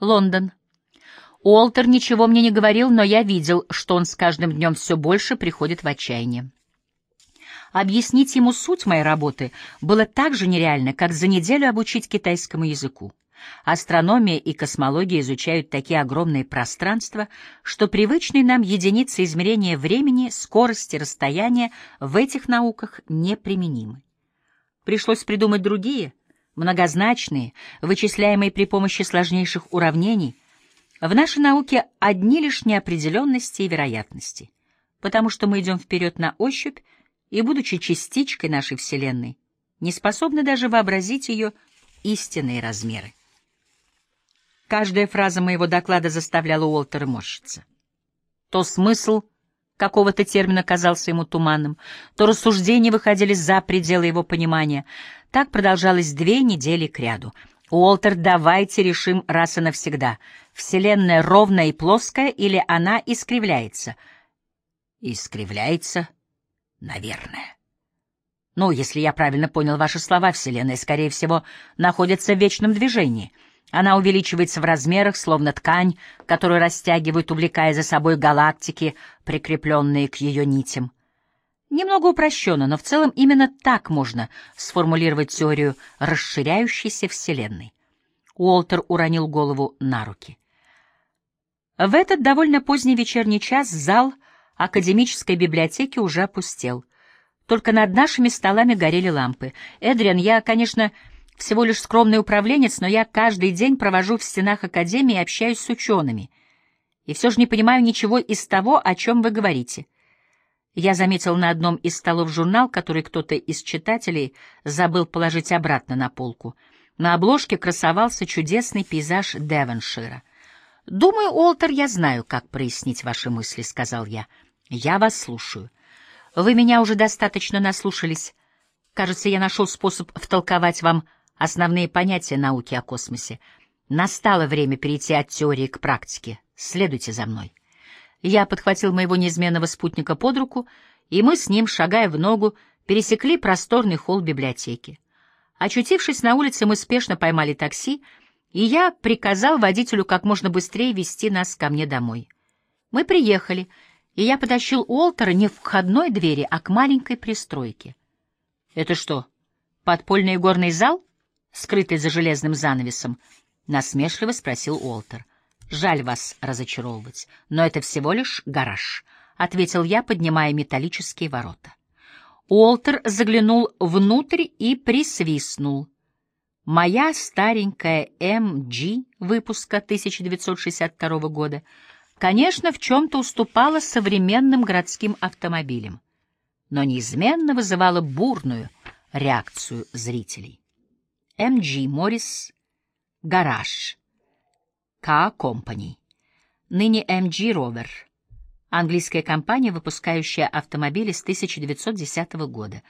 Лондон. Уолтер ничего мне не говорил, но я видел, что он с каждым днем все больше приходит в отчаяние. Объяснить ему суть моей работы было так же нереально, как за неделю обучить китайскому языку. Астрономия и космология изучают такие огромные пространства, что привычные нам единицы измерения времени, скорости, расстояния в этих науках неприменимы. Пришлось придумать другие, многозначные, вычисляемые при помощи сложнейших уравнений. В нашей науке одни лишь неопределенности и вероятности, потому что мы идем вперед на ощупь и, будучи частичкой нашей Вселенной, не способны даже вообразить ее истинные размеры. Каждая фраза моего доклада заставляла Уолтера морщиться. То смысл какого-то термина казался ему туманным, то рассуждения выходили за пределы его понимания. Так продолжалось две недели кряду. «Уолтер, давайте решим раз и навсегда. Вселенная ровная и плоская или она искривляется?» «Искривляется?» Наверное. Ну, если я правильно понял ваши слова, Вселенная, скорее всего, находится в вечном движении. Она увеличивается в размерах, словно ткань, которую растягивают, увлекая за собой галактики, прикрепленные к ее нитям. Немного упрощенно, но в целом именно так можно сформулировать теорию расширяющейся Вселенной. Уолтер уронил голову на руки. В этот довольно поздний вечерний час зал — академической библиотеки уже опустел. Только над нашими столами горели лампы. Эдриан, я, конечно, всего лишь скромный управленец, но я каждый день провожу в стенах академии и общаюсь с учеными. И все же не понимаю ничего из того, о чем вы говорите. Я заметил на одном из столов журнал, который кто-то из читателей забыл положить обратно на полку. На обложке красовался чудесный пейзаж Девоншира. «Думаю, Уолтер, я знаю, как прояснить ваши мысли», — сказал я. Я вас слушаю. Вы меня уже достаточно наслушались. Кажется, я нашел способ втолковать вам основные понятия науки о космосе. Настало время перейти от теории к практике. Следуйте за мной. Я подхватил моего неизменного спутника под руку, и мы с ним, шагая в ногу, пересекли просторный холл библиотеки. Очутившись на улице, мы спешно поймали такси, и я приказал водителю как можно быстрее вести нас ко мне домой. Мы приехали — и я потащил Уолтера не в входной двери, а к маленькой пристройке. — Это что, подпольный горный зал, скрытый за железным занавесом? — насмешливо спросил Уолтер. — Жаль вас разочаровывать, но это всего лишь гараж, — ответил я, поднимая металлические ворота. Уолтер заглянул внутрь и присвистнул. Моя старенькая МГ выпуска 1962 года — конечно, в чем-то уступала современным городским автомобилям, но неизменно вызывала бурную реакцию зрителей. MG Morris Гараж К Company ныне MG Rover английская компания, выпускающая автомобили с 1910 года.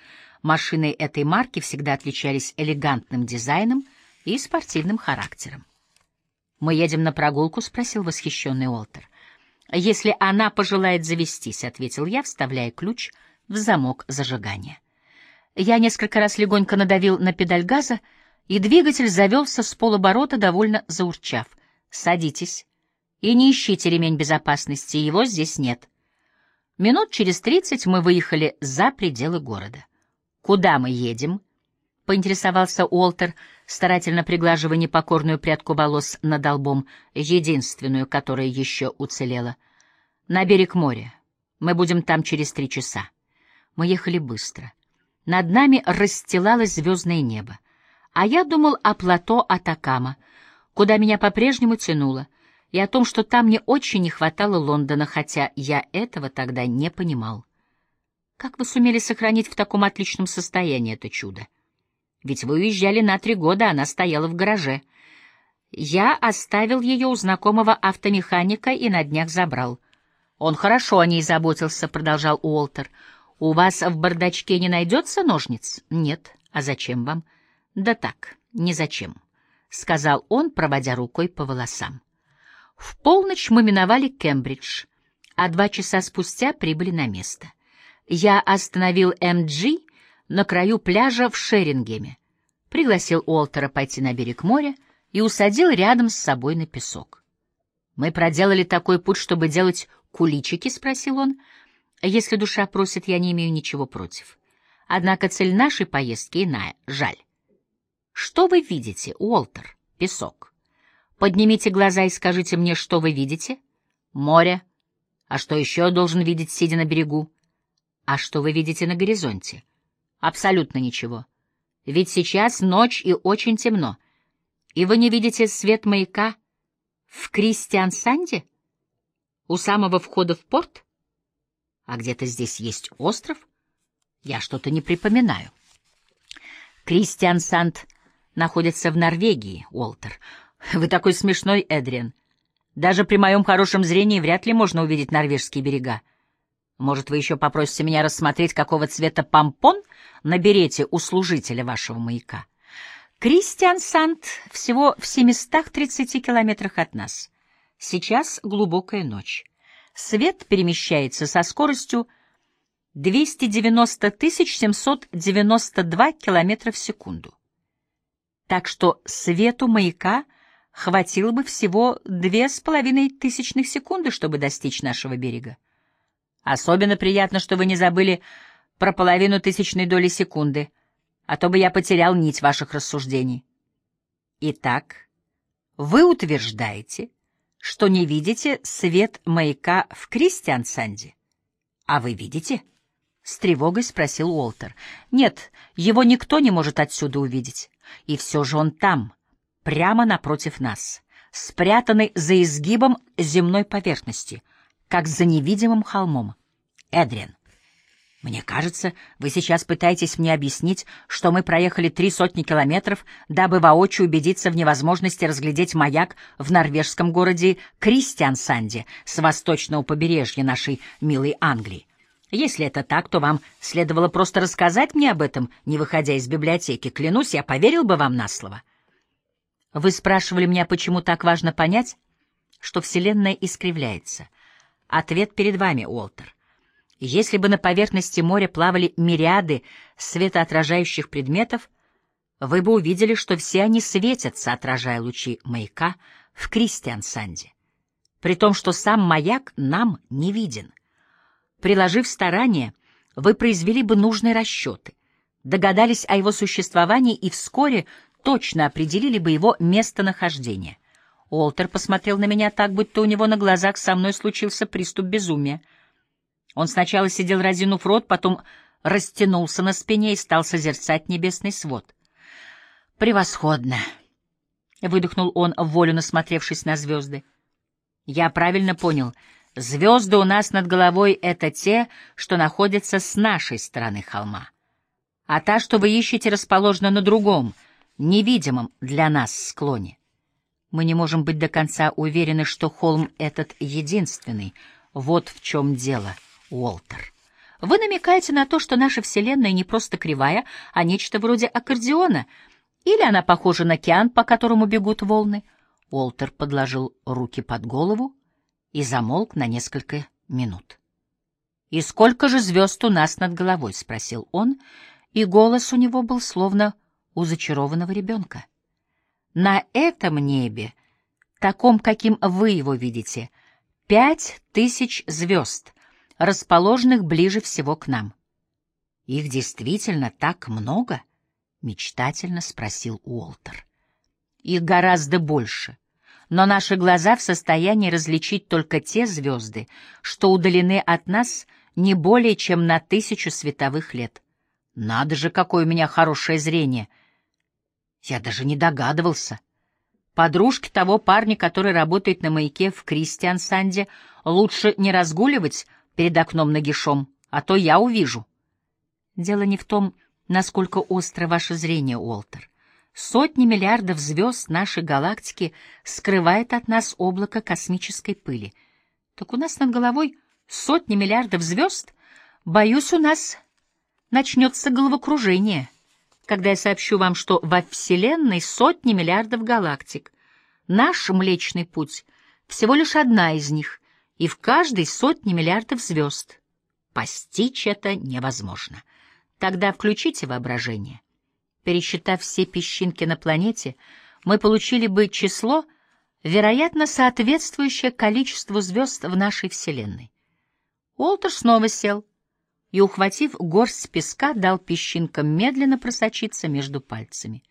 Машины этой марки всегда отличались элегантным дизайном и спортивным характером. «Мы едем на прогулку?» — спросил восхищенный Уолтер. «Если она пожелает завестись», — ответил я, вставляя ключ в замок зажигания. Я несколько раз легонько надавил на педаль газа, и двигатель завелся с полоборота, довольно заурчав. «Садитесь. И не ищите ремень безопасности, его здесь нет». Минут через тридцать мы выехали за пределы города. «Куда мы едем?» — поинтересовался Уолтер, старательно приглаживая непокорную прядку волос над лбом, единственную, которая еще уцелела. «На берег моря. Мы будем там через три часа». Мы ехали быстро. Над нами расстилалось звездное небо. А я думал о плато Атакама, куда меня по-прежнему тянуло, и о том, что там мне очень не хватало Лондона, хотя я этого тогда не понимал. Как вы сумели сохранить в таком отличном состоянии это чудо? Ведь вы уезжали на три года, она стояла в гараже. Я оставил ее у знакомого автомеханика и на днях забрал. Он хорошо о ней заботился, — продолжал Уолтер. У вас в бардачке не найдется ножниц? Нет. А зачем вам? Да так, не зачем, — сказал он, проводя рукой по волосам. В полночь мы миновали Кембридж, а два часа спустя прибыли на место. Я остановил МГ на краю пляжа в Шерингеме, пригласил Уолтера пойти на берег моря и усадил рядом с собой на песок. «Мы проделали такой путь, чтобы делать куличики?» — спросил он. «Если душа просит, я не имею ничего против. Однако цель нашей поездки иная. Жаль. Что вы видите, Уолтер? Песок. Поднимите глаза и скажите мне, что вы видите? Море. А что еще я должен видеть, сидя на берегу? А что вы видите на горизонте? Абсолютно ничего. Ведь сейчас ночь и очень темно. И вы не видите свет маяка в Кристиансанде? У самого входа в порт? А где-то здесь есть остров? Я что-то не припоминаю. Кристиансанд находится в Норвегии, Уолтер. Вы такой смешной, Эдриан. Даже при моем хорошем зрении вряд ли можно увидеть норвежские берега. Может, вы еще попросите меня рассмотреть, какого цвета помпон на берете у служителя вашего маяка? Кристиан Сант всего в 730 километрах от нас. Сейчас глубокая ночь. Свет перемещается со скоростью 290 792 километра в секунду. Так что свету маяка хватило бы всего две с половиной тысячных секунды, чтобы достичь нашего берега. Особенно приятно, что вы не забыли про половину тысячной доли секунды, а то бы я потерял нить ваших рассуждений. Итак, вы утверждаете, что не видите свет маяка в Кристиансанде? А вы видите? С тревогой спросил Уолтер. Нет, его никто не может отсюда увидеть. И все же он там, прямо напротив нас, спрятанный за изгибом земной поверхности, как за невидимым холмом. Эдриан, мне кажется, вы сейчас пытаетесь мне объяснить, что мы проехали три сотни километров, дабы воочию убедиться в невозможности разглядеть маяк в норвежском городе Кристиансанде с восточного побережья нашей милой Англии. Если это так, то вам следовало просто рассказать мне об этом, не выходя из библиотеки. Клянусь, я поверил бы вам на слово. Вы спрашивали меня, почему так важно понять, что Вселенная искривляется. Ответ перед вами, Уолтер. Если бы на поверхности моря плавали мириады светоотражающих предметов, вы бы увидели, что все они светятся, отражая лучи маяка в Кристиансанде, при том, что сам маяк нам не виден. Приложив старания, вы произвели бы нужные расчеты, догадались о его существовании и вскоре точно определили бы его местонахождение. Уолтер посмотрел на меня так, будто у него на глазах со мной случился приступ безумия — он сначала сидел разинув рот, потом растянулся на спине и стал созерцать небесный свод. «Превосходно!» — выдохнул он, волю насмотревшись на звезды. «Я правильно понял. Звезды у нас над головой — это те, что находятся с нашей стороны холма. А та, что вы ищете, расположена на другом, невидимом для нас склоне. Мы не можем быть до конца уверены, что холм этот единственный. Вот в чем дело». Уолтер. Вы намекаете на то, что наша Вселенная не просто кривая, а нечто вроде аккордеона, или она похожа на океан, по которому бегут волны? Уолтер подложил руки под голову и замолк на несколько минут. «И сколько же звезд у нас над головой?» — спросил он, и голос у него был словно у зачарованного ребенка. «На этом небе, таком, каким вы его видите, пять тысяч звезд — расположенных ближе всего к нам. Их действительно так много? мечтательно спросил Уолтер. Их гораздо больше, но наши глаза в состоянии различить только те звезды, что удалены от нас не более чем на тысячу световых лет. Надо же, какое у меня хорошее зрение! Я даже не догадывался. Подружке того парня, который работает на маяке в Кристиансанде, лучше не разгуливать, перед окном нагишом, а то я увижу. Дело не в том, насколько остро ваше зрение, Уолтер. Сотни миллиардов звезд нашей галактики скрывает от нас облако космической пыли. Так у нас над головой сотни миллиардов звезд. Боюсь, у нас начнется головокружение, когда я сообщу вам, что во Вселенной сотни миллиардов галактик. Наш Млечный Путь — всего лишь одна из них, и в каждой сотни миллиардов звезд. Постичь это невозможно. Тогда включите воображение. Пересчитав все песчинки на планете, мы получили бы число, вероятно, соответствующее количеству звезд в нашей Вселенной. Уолтер снова сел и, ухватив горсть песка, дал песчинкам медленно просочиться между пальцами.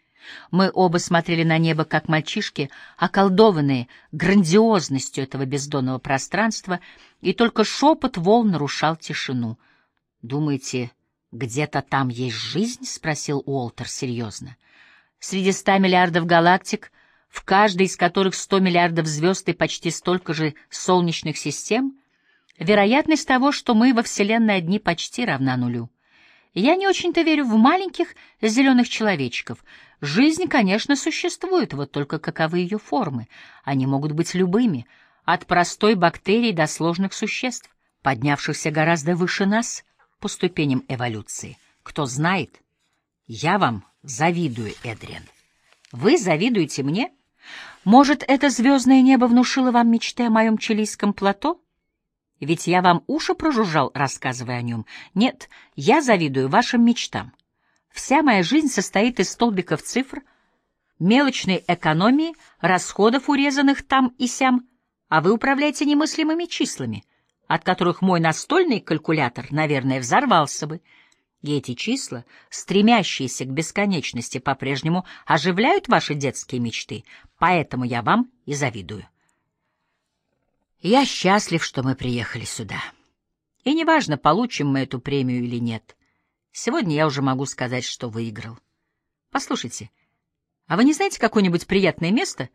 Мы оба смотрели на небо, как мальчишки, околдованные грандиозностью этого бездонного пространства, и только шепот волн нарушал тишину. «Думаете, где-то там есть жизнь?» — спросил Уолтер серьезно. «Среди ста миллиардов галактик, в каждой из которых сто миллиардов звезд и почти столько же солнечных систем, вероятность того, что мы во Вселенной одни, почти равна нулю. Я не очень-то верю в маленьких зеленых человечков. Жизнь, конечно, существует, вот только каковы ее формы. Они могут быть любыми, от простой бактерии до сложных существ, поднявшихся гораздо выше нас по ступеням эволюции. Кто знает? Я вам завидую, Эдриан. Вы завидуете мне? Может, это звездное небо внушило вам мечты о моем чилийском плато? Ведь я вам уши прожужжал, рассказывая о нем. Нет, я завидую вашим мечтам. Вся моя жизнь состоит из столбиков цифр, мелочной экономии, расходов, урезанных там и сям, а вы управляете немыслимыми числами, от которых мой настольный калькулятор, наверное, взорвался бы. И эти числа, стремящиеся к бесконечности, по-прежнему оживляют ваши детские мечты, поэтому я вам и завидую. Я счастлив, что мы приехали сюда. И неважно, получим мы эту премию или нет. Сегодня я уже могу сказать, что выиграл. Послушайте, а вы не знаете какое-нибудь приятное место,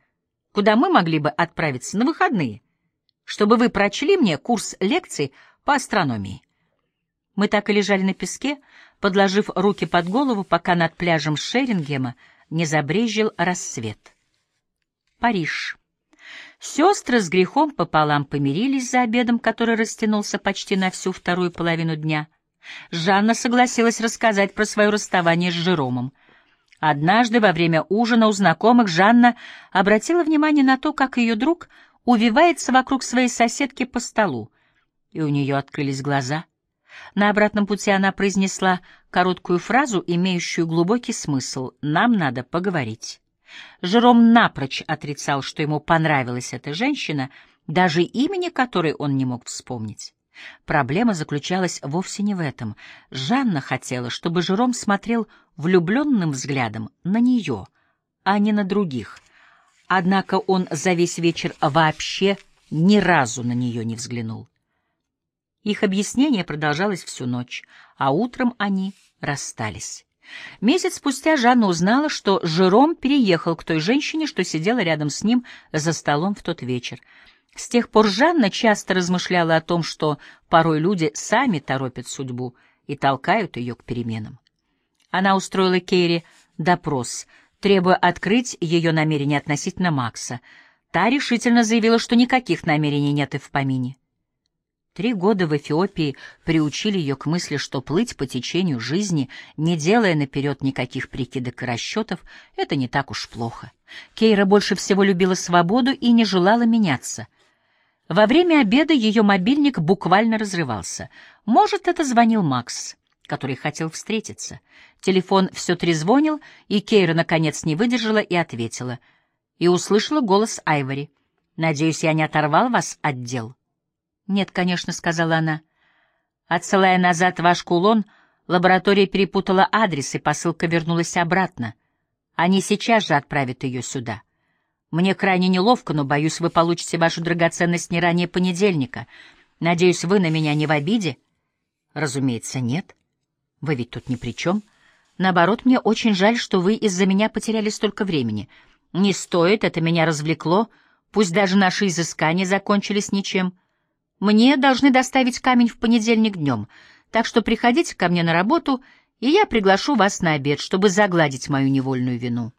куда мы могли бы отправиться на выходные, чтобы вы прочли мне курс лекций по астрономии? Мы так и лежали на песке, подложив руки под голову, пока над пляжем Шерингема не забрезжил рассвет. Париж. Сестры с грехом пополам помирились за обедом, который растянулся почти на всю вторую половину дня. Жанна согласилась рассказать про свое расставание с Жеромом. Однажды во время ужина у знакомых Жанна обратила внимание на то, как ее друг увивается вокруг своей соседки по столу, и у нее открылись глаза. На обратном пути она произнесла короткую фразу, имеющую глубокий смысл «Нам надо поговорить». Жером напрочь отрицал, что ему понравилась эта женщина, даже имени которой он не мог вспомнить. Проблема заключалась вовсе не в этом. Жанна хотела, чтобы Жером смотрел влюбленным взглядом на нее, а не на других. Однако он за весь вечер вообще ни разу на нее не взглянул. Их объяснение продолжалось всю ночь, а утром они расстались. Месяц спустя Жанна узнала, что Жером переехал к той женщине, что сидела рядом с ним за столом в тот вечер. С тех пор Жанна часто размышляла о том, что порой люди сами торопят судьбу и толкают ее к переменам. Она устроила Кейри допрос, требуя открыть ее намерения относительно Макса. Та решительно заявила, что никаких намерений нет и в помине. Три года в Эфиопии приучили ее к мысли, что плыть по течению жизни, не делая наперед никаких прикидок и расчетов, это не так уж плохо. Кейра больше всего любила свободу и не желала меняться. Во время обеда ее мобильник буквально разрывался. Может, это звонил Макс, который хотел встретиться. Телефон все трезвонил, и Кейра, наконец, не выдержала и ответила. И услышала голос Айвори. «Надеюсь, я не оторвал вас от дел?» «Нет, конечно», — сказала она. Отсылая назад ваш кулон, лаборатория перепутала адрес, и посылка вернулась обратно. Они сейчас же отправят ее сюда. Мне крайне неловко, но, боюсь, вы получите вашу драгоценность не ранее понедельника. Надеюсь, вы на меня не в обиде? Разумеется, нет. Вы ведь тут ни при чем. Наоборот, мне очень жаль, что вы из-за меня потеряли столько времени. Не стоит, это меня развлекло. Пусть даже наши изыскания закончились ничем. Мне должны доставить камень в понедельник днем, так что приходите ко мне на работу, и я приглашу вас на обед, чтобы загладить мою невольную вину».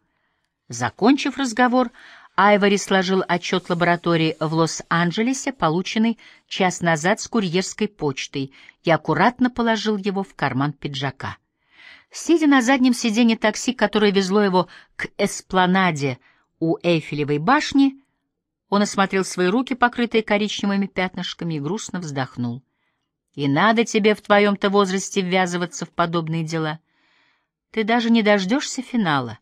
Закончив разговор, Айвори сложил отчет лаборатории в Лос-Анджелесе, полученный час назад с курьерской почтой, и аккуратно положил его в карман пиджака. Сидя на заднем сиденье такси, которое везло его к эспланаде у Эйфелевой башни, он осмотрел свои руки, покрытые коричневыми пятнышками, и грустно вздохнул. «И надо тебе в твоем-то возрасте ввязываться в подобные дела. Ты даже не дождешься финала.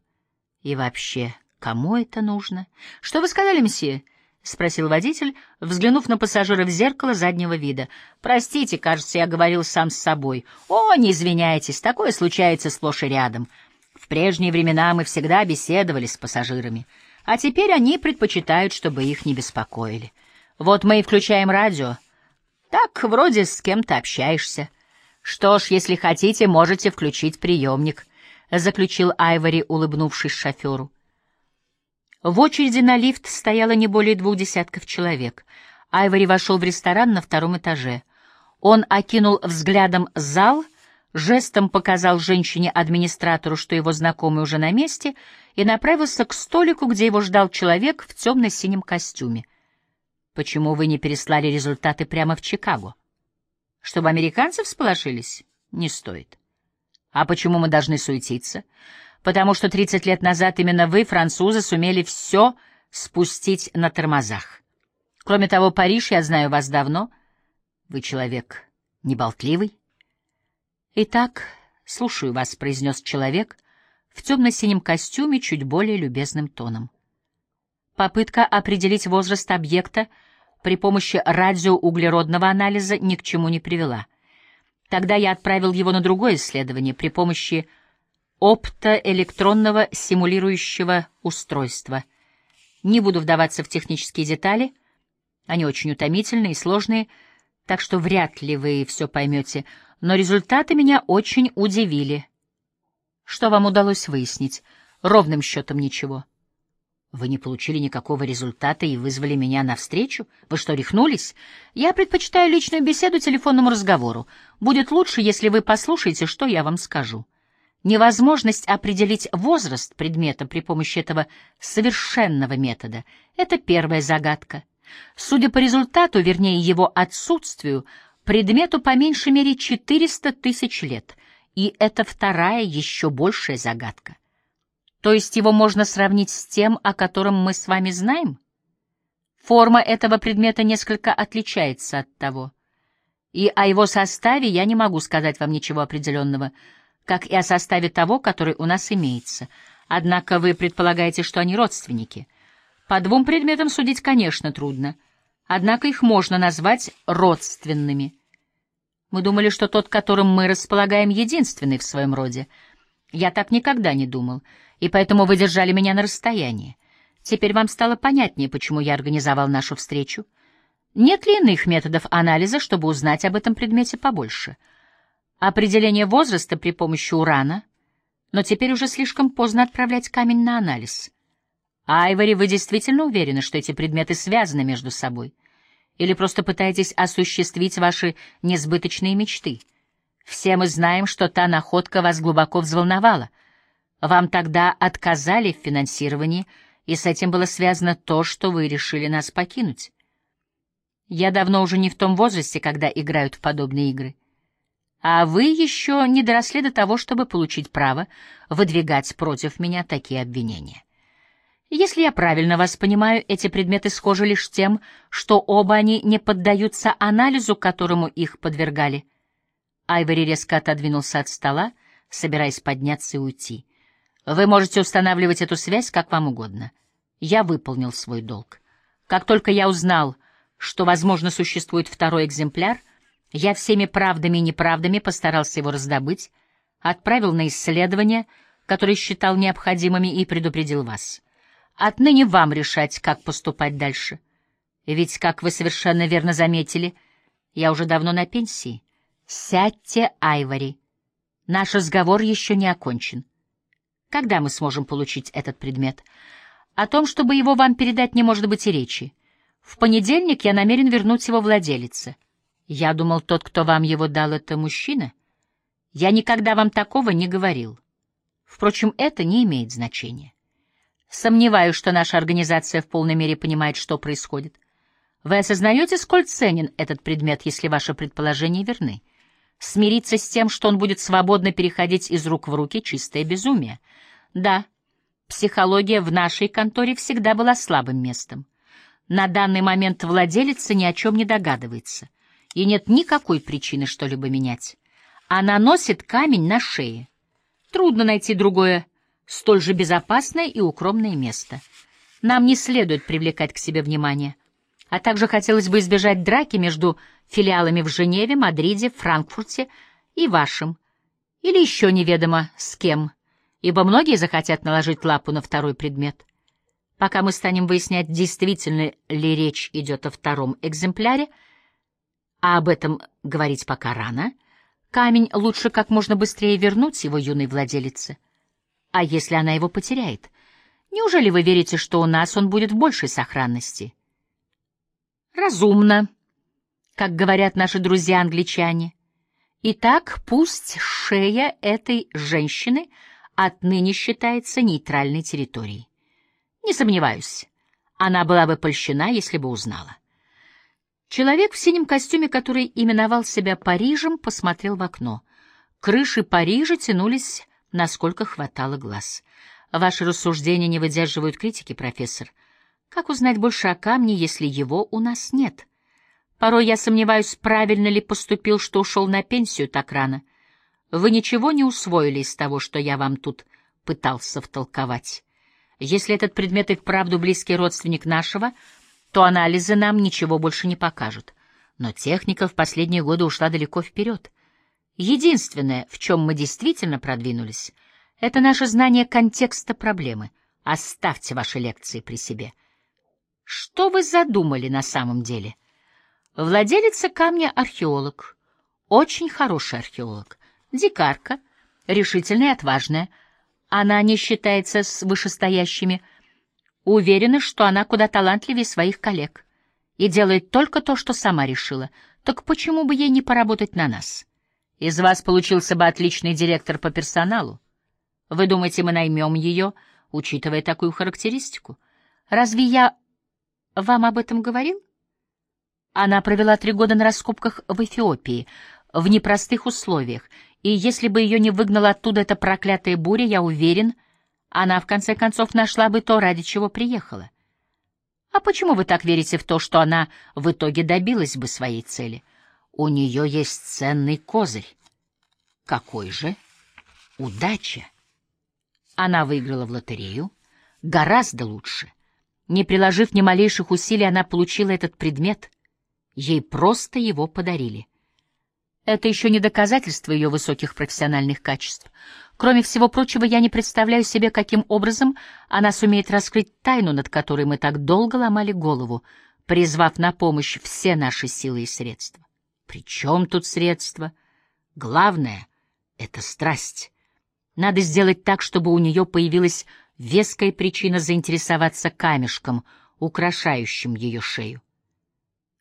И вообще, Кому это нужно? — Что вы сказали, мсье? — спросил водитель, взглянув на пассажира в зеркало заднего вида. — Простите, кажется, я говорил сам с собой. — О, не извиняйтесь, такое случается сплошь и рядом. В прежние времена мы всегда беседовали с пассажирами, а теперь они предпочитают, чтобы их не беспокоили. Вот мы и включаем радио. Так, вроде с кем-то общаешься. Что ж, если хотите, можете включить приемник, — заключил Айвори, улыбнувшись шоферу. В очереди на лифт стояло не более двух десятков человек. Айвори вошел в ресторан на втором этаже. Он окинул взглядом зал, жестом показал женщине-администратору, что его знакомый уже на месте, и направился к столику, где его ждал человек в темно-синем костюме. «Почему вы не переслали результаты прямо в Чикаго?» «Чтобы американцы всполошились? Не стоит». «А почему мы должны суетиться?» Потому что 30 лет назад именно вы, французы, сумели все спустить на тормозах. Кроме того, Париж, я знаю вас давно. Вы человек неболтливый. Итак, слушаю вас, — произнес человек в темно-синем костюме чуть более любезным тоном. Попытка определить возраст объекта при помощи радиоуглеродного анализа ни к чему не привела. Тогда я отправил его на другое исследование при помощи оптоэлектронного симулирующего устройства. Не буду вдаваться в технические детали, они очень утомительные и сложные, так что вряд ли вы все поймете, но результаты меня очень удивили. Что вам удалось выяснить? Ровным счетом ничего. Вы не получили никакого результата и вызвали меня навстречу? Вы что, рехнулись? Я предпочитаю личную беседу телефонному разговору. Будет лучше, если вы послушаете, что я вам скажу. Невозможность определить возраст предмета при помощи этого совершенного метода — это первая загадка. Судя по результату, вернее его отсутствию, предмету по меньшей мере 400 тысяч лет, и это вторая еще большая загадка. То есть его можно сравнить с тем, о котором мы с вами знаем? Форма этого предмета несколько отличается от того. И о его составе я не могу сказать вам ничего определенного — как и о составе того, который у нас имеется. Однако вы предполагаете, что они родственники. По двум предметам судить, конечно, трудно. Однако их можно назвать родственными. Мы думали, что тот, которым мы располагаем, единственный в своем роде. Я так никогда не думал, и поэтому вы держали меня на расстоянии. Теперь вам стало понятнее, почему я организовал нашу встречу. Нет ли иных методов анализа, чтобы узнать об этом предмете побольше?» Определение возраста при помощи урана, но теперь уже слишком поздно отправлять камень на анализ. Айвори, вы действительно уверены, что эти предметы связаны между собой? Или просто пытаетесь осуществить ваши несбыточные мечты? Все мы знаем, что та находка вас глубоко взволновала. Вам тогда отказали в финансировании, и с этим было связано то, что вы решили нас покинуть. Я давно уже не в том возрасте, когда играют в подобные игры а вы еще не доросли до того, чтобы получить право выдвигать против меня такие обвинения. Если я правильно вас понимаю, эти предметы схожи лишь тем, что оба они не поддаются анализу, которому их подвергали. Айвори резко отодвинулся от стола, собираясь подняться и уйти. Вы можете устанавливать эту связь как вам угодно. Я выполнил свой долг. Как только я узнал, что, возможно, существует второй экземпляр — я всеми правдами и неправдами постарался его раздобыть, отправил на исследования, которые считал необходимыми, и предупредил вас. Отныне вам решать, как поступать дальше. Ведь, как вы совершенно верно заметили, я уже давно на пенсии. Сядьте, Айвори. Наш разговор еще не окончен. Когда мы сможем получить этот предмет? О том, чтобы его вам передать, не может быть и речи. В понедельник я намерен вернуть его владелице. Я думал, тот, кто вам его дал, это мужчина. Я никогда вам такого не говорил. Впрочем, это не имеет значения. Сомневаюсь, что наша организация в полной мере понимает, что происходит. Вы осознаете, сколь ценен этот предмет, если ваши предположения верны? Смириться с тем, что он будет свободно переходить из рук в руки — чистое безумие. Да, психология в нашей конторе всегда была слабым местом. На данный момент владелица ни о чем не догадывается — и нет никакой причины что-либо менять. Она носит камень на шее. Трудно найти другое столь же безопасное и укромное место. Нам не следует привлекать к себе внимание, а также хотелось бы избежать драки между филиалами в Женеве, Мадриде, Франкфурте и вашим, или еще неведомо с кем, ибо многие захотят наложить лапу на второй предмет. Пока мы станем выяснять, действительно ли речь идет о втором экземпляре, а об этом говорить пока рано, камень лучше как можно быстрее вернуть его юной владелице. А если она его потеряет? Неужели вы верите, что у нас он будет в большей сохранности? Разумно, как говорят наши друзья-англичане. Итак, пусть шея этой женщины отныне считается нейтральной территорией. Не сомневаюсь, она была бы польщена, если бы узнала. Человек в синем костюме, который именовал себя Парижем, посмотрел в окно. Крыши Парижа тянулись, насколько хватало глаз. Ваши рассуждения не выдерживают критики, профессор. Как узнать больше о камне, если его у нас нет? Порой я сомневаюсь, правильно ли поступил, что ушел на пенсию так рано. Вы ничего не усвоили из того, что я вам тут пытался втолковать. Если этот предмет и вправду близкий родственник нашего, то анализы нам ничего больше не покажут. Но техника в последние годы ушла далеко вперед. Единственное, в чем мы действительно продвинулись, это наше знание контекста проблемы. Оставьте ваши лекции при себе. Что вы задумали на самом деле? Владелица камня — археолог. Очень хороший археолог. Дикарка, решительная и отважная — она не считается с вышестоящими. Уверена, что она куда талантливее своих коллег и делает только то, что сама решила. Так почему бы ей не поработать на нас? Из вас получился бы отличный директор по персоналу. Вы думаете, мы наймем ее, учитывая такую характеристику? Разве я вам об этом говорил? Она провела три года на раскопках в Эфиопии, в непростых условиях, и если бы ее не выгнала оттуда эта проклятая буря, я уверен, она в конце концов нашла бы то, ради чего приехала. А почему вы так верите в то, что она в итоге добилась бы своей цели? У нее есть ценный козырь. Какой же? Удача. Она выиграла в лотерею. Гораздо лучше. Не приложив ни малейших усилий, она получила этот предмет. Ей просто его подарили. Это еще не доказательство ее высоких профессиональных качеств. Кроме всего прочего, я не представляю себе, каким образом она сумеет раскрыть тайну, над которой мы так долго ломали голову, призвав на помощь все наши силы и средства. Причем тут средства? Главное — это страсть. Надо сделать так, чтобы у нее появилась веская причина заинтересоваться камешком, украшающим ее шею.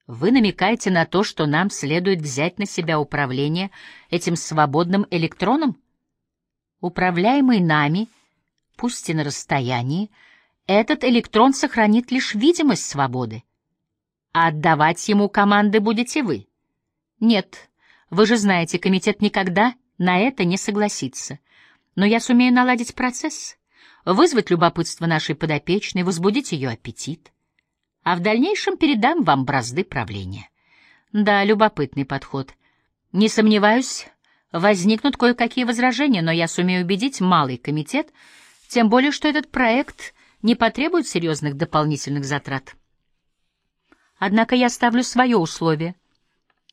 Вы намекаете на то, что нам следует взять на себя управление этим свободным электроном? Управляемый нами, пусть и на расстоянии, этот электрон сохранит лишь видимость свободы. А отдавать ему команды будете вы. Нет, вы же знаете, комитет никогда на это не согласится. Но я сумею наладить процесс, вызвать любопытство нашей подопечной, возбудить ее аппетит а в дальнейшем передам вам бразды правления. Да, любопытный подход. Не сомневаюсь, возникнут кое-какие возражения, но я сумею убедить малый комитет, тем более, что этот проект не потребует серьезных дополнительных затрат. Однако я ставлю свое условие.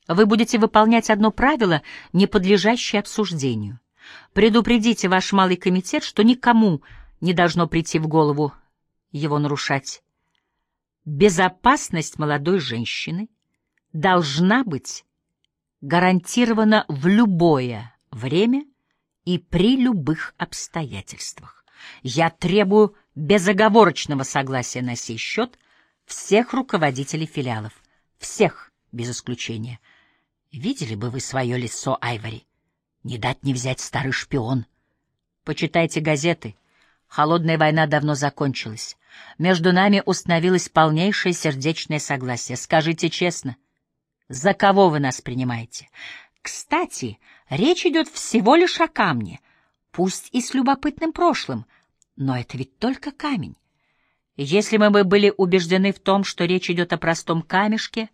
Вы будете выполнять одно правило, не подлежащее обсуждению. Предупредите ваш малый комитет, что никому не должно прийти в голову его нарушать. Безопасность молодой женщины должна быть гарантирована в любое время и при любых обстоятельствах. Я требую безоговорочного согласия на сей счет всех руководителей филиалов, всех без исключения. Видели бы вы свое лицо, Айвори? Не дать не взять старый шпион. Почитайте газеты. Холодная война давно закончилась. Между нами установилось полнейшее сердечное согласие. Скажите честно, за кого вы нас принимаете? Кстати, речь идет всего лишь о камне, пусть и с любопытным прошлым, но это ведь только камень. Если мы бы были убеждены в том, что речь идет о простом камешке,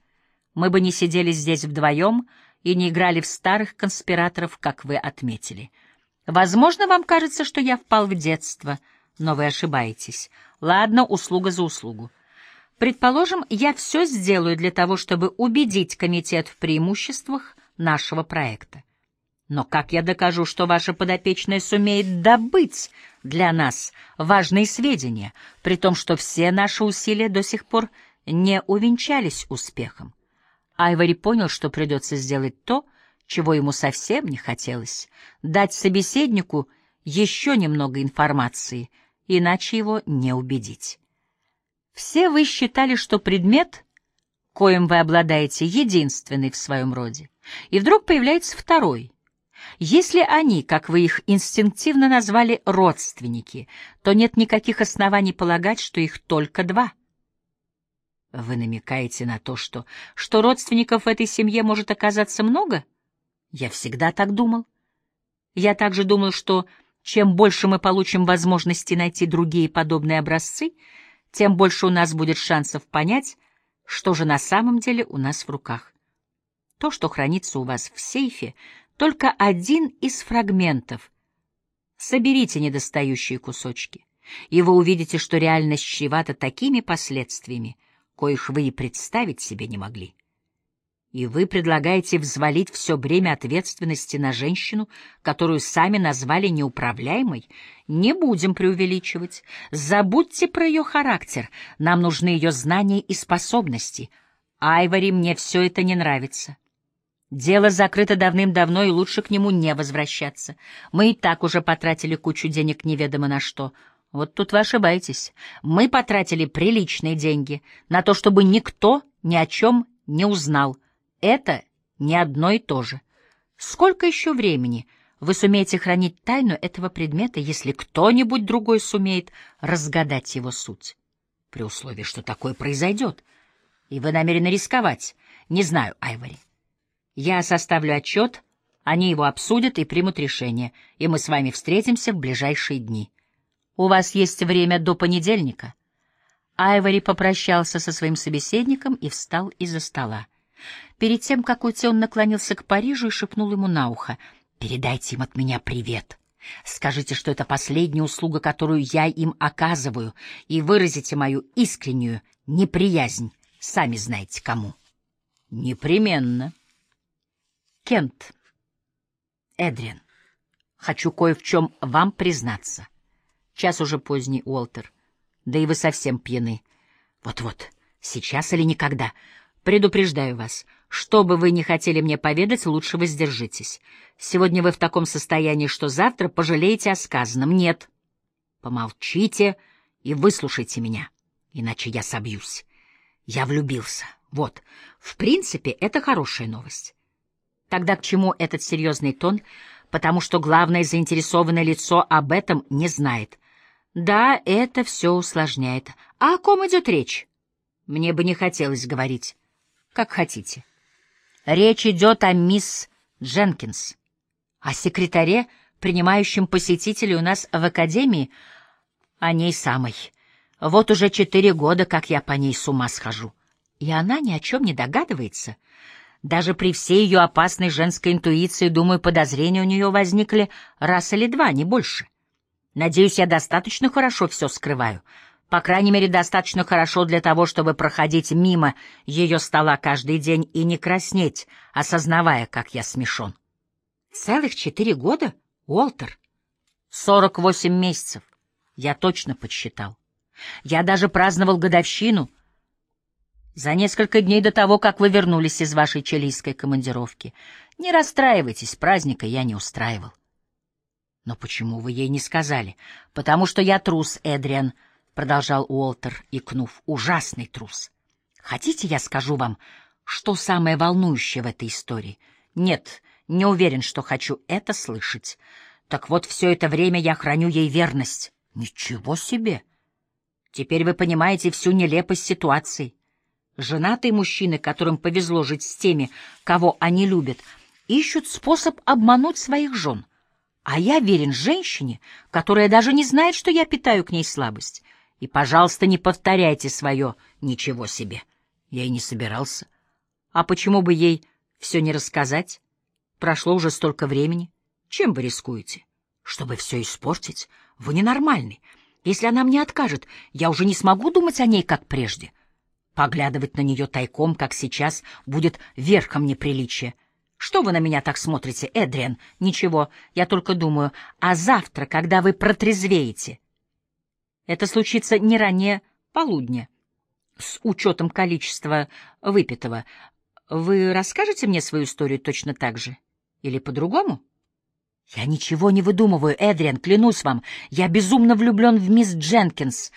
мы бы не сидели здесь вдвоем и не играли в старых конспираторов, как вы отметили. Возможно, вам кажется, что я впал в детство, но вы ошибаетесь. Ладно, услуга за услугу. Предположим, я все сделаю для того, чтобы убедить комитет в преимуществах нашего проекта. Но как я докажу, что ваша подопечная сумеет добыть для нас важные сведения, при том, что все наши усилия до сих пор не увенчались успехом? Айвори понял, что придется сделать то, чего ему совсем не хотелось — дать собеседнику еще немного информации, иначе его не убедить. Все вы считали, что предмет, коим вы обладаете, единственный в своем роде, и вдруг появляется второй. Если они, как вы их инстинктивно назвали, родственники, то нет никаких оснований полагать, что их только два. Вы намекаете на то, что, что родственников в этой семье может оказаться много? Я всегда так думал. Я также думал, что чем больше мы получим возможности найти другие подобные образцы — тем больше у нас будет шансов понять, что же на самом деле у нас в руках. То, что хранится у вас в сейфе, только один из фрагментов. Соберите недостающие кусочки, и вы увидите, что реальность чревата такими последствиями, коих вы и представить себе не могли. И вы предлагаете взвалить все бремя ответственности на женщину, которую сами назвали неуправляемой? Не будем преувеличивать. Забудьте про ее характер. Нам нужны ее знания и способности. Айвори, мне все это не нравится. Дело закрыто давным-давно, и лучше к нему не возвращаться. Мы и так уже потратили кучу денег неведомо на что. Вот тут вы ошибаетесь. Мы потратили приличные деньги на то, чтобы никто ни о чем не узнал — это не одно и то же. Сколько еще времени вы сумеете хранить тайну этого предмета, если кто-нибудь другой сумеет разгадать его суть? При условии, что такое произойдет. И вы намерены рисковать. Не знаю, Айвори. Я составлю отчет, они его обсудят и примут решение, и мы с вами встретимся в ближайшие дни. У вас есть время до понедельника. Айвори попрощался со своим собеседником и встал из-за стола. Перед тем, как уйти, он наклонился к Парижу и шепнул ему на ухо. «Передайте им от меня привет. Скажите, что это последняя услуга, которую я им оказываю, и выразите мою искреннюю неприязнь, сами знаете кому». «Непременно». «Кент, Эдриан, хочу кое в чем вам признаться. Час уже поздний, Уолтер, да и вы совсем пьяны. Вот-вот, сейчас или никогда». Предупреждаю вас, что бы вы ни хотели мне поведать, лучше воздержитесь. Сегодня вы в таком состоянии, что завтра пожалеете о сказанном. Нет. Помолчите и выслушайте меня, иначе я собьюсь. Я влюбился. Вот. В принципе, это хорошая новость. Тогда к чему этот серьезный тон? Потому что главное заинтересованное лицо об этом не знает. Да, это все усложняет. А о ком идет речь? Мне бы не хотелось говорить. Как хотите. Речь идет о мисс Дженкинс, о секретаре, принимающем посетителей у нас в академии, о ней самой. Вот уже четыре года, как я по ней с ума схожу. И она ни о чем не догадывается. Даже при всей ее опасной женской интуиции, думаю, подозрения у нее возникли раз или два, не больше. Надеюсь, я достаточно хорошо все скрываю — по крайней мере, достаточно хорошо для того, чтобы проходить мимо ее стола каждый день и не краснеть, осознавая, как я смешон. Целых четыре года, Уолтер? Сорок восемь месяцев. Я точно подсчитал. Я даже праздновал годовщину за несколько дней до того, как вы вернулись из вашей чилийской командировки. Не расстраивайтесь, праздника я не устраивал. Но почему вы ей не сказали? Потому что я трус, Эдриан, — продолжал Уолтер, икнув, — ужасный трус. Хотите, я скажу вам, что самое волнующее в этой истории? Нет, не уверен, что хочу это слышать. Так вот, все это время я храню ей верность. Ничего себе! Теперь вы понимаете всю нелепость ситуации. Женатые мужчины, которым повезло жить с теми, кого они любят, ищут способ обмануть своих жен. А я верен женщине, которая даже не знает, что я питаю к ней слабость. И, пожалуйста, не повторяйте свое «ничего себе». Я и не собирался. А почему бы ей все не рассказать? Прошло уже столько времени. Чем вы рискуете? Чтобы все испортить? Вы ненормальный. Если она мне откажет, я уже не смогу думать о ней, как прежде. Поглядывать на нее тайком, как сейчас, будет верхом неприличия. Что вы на меня так смотрите, Эдриан? Ничего, я только думаю, а завтра, когда вы протрезвеете? Это случится не ранее полудня, с учетом количества выпитого. Вы расскажете мне свою историю точно так же? Или по-другому? Я ничего не выдумываю, Эдриан, клянусь вам. Я безумно влюблен в мисс Дженкинс.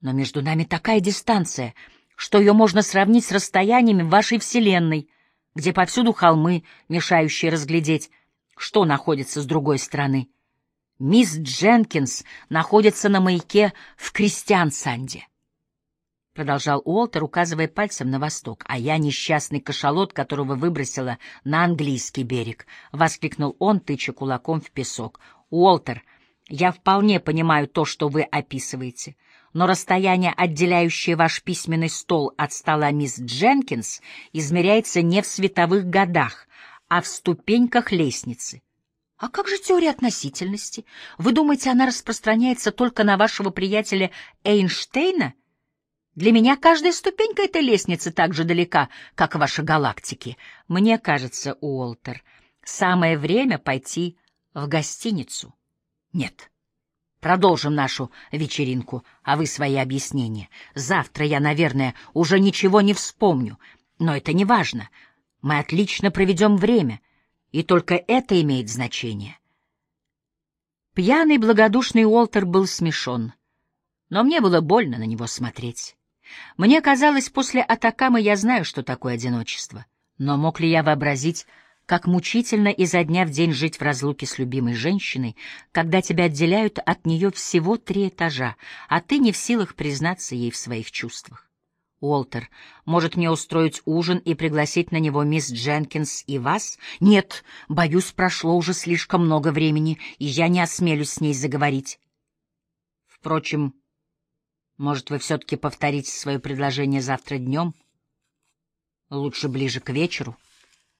Но между нами такая дистанция, что ее можно сравнить с расстояниями вашей вселенной — где повсюду холмы, мешающие разглядеть, что находится с другой стороны. Мисс Дженкинс находится на маяке в Кристиансанде. Продолжал Уолтер, указывая пальцем на восток. «А я несчастный кашалот, которого выбросила на английский берег», — воскликнул он, тыча кулаком в песок. «Уолтер, я вполне понимаю то, что вы описываете но расстояние, отделяющее ваш письменный стол от стола мисс Дженкинс, измеряется не в световых годах, а в ступеньках лестницы. А как же теория относительности? Вы думаете, она распространяется только на вашего приятеля Эйнштейна? Для меня каждая ступенька этой лестницы так же далека, как ваши галактики. Мне кажется, Уолтер, самое время пойти в гостиницу. Нет. Продолжим нашу вечеринку, а вы свои объяснения. Завтра я, наверное, уже ничего не вспомню, но это не важно. Мы отлично проведем время, и только это имеет значение. Пьяный благодушный Уолтер был смешон, но мне было больно на него смотреть. Мне казалось, после Атакамы я знаю, что такое одиночество, но мог ли я вообразить, как мучительно изо дня в день жить в разлуке с любимой женщиной, когда тебя отделяют от нее всего три этажа, а ты не в силах признаться ей в своих чувствах. Уолтер, может мне устроить ужин и пригласить на него мисс Дженкинс и вас? Нет, боюсь, прошло уже слишком много времени, и я не осмелюсь с ней заговорить. Впрочем, может, вы все-таки повторите свое предложение завтра днем? Лучше ближе к вечеру.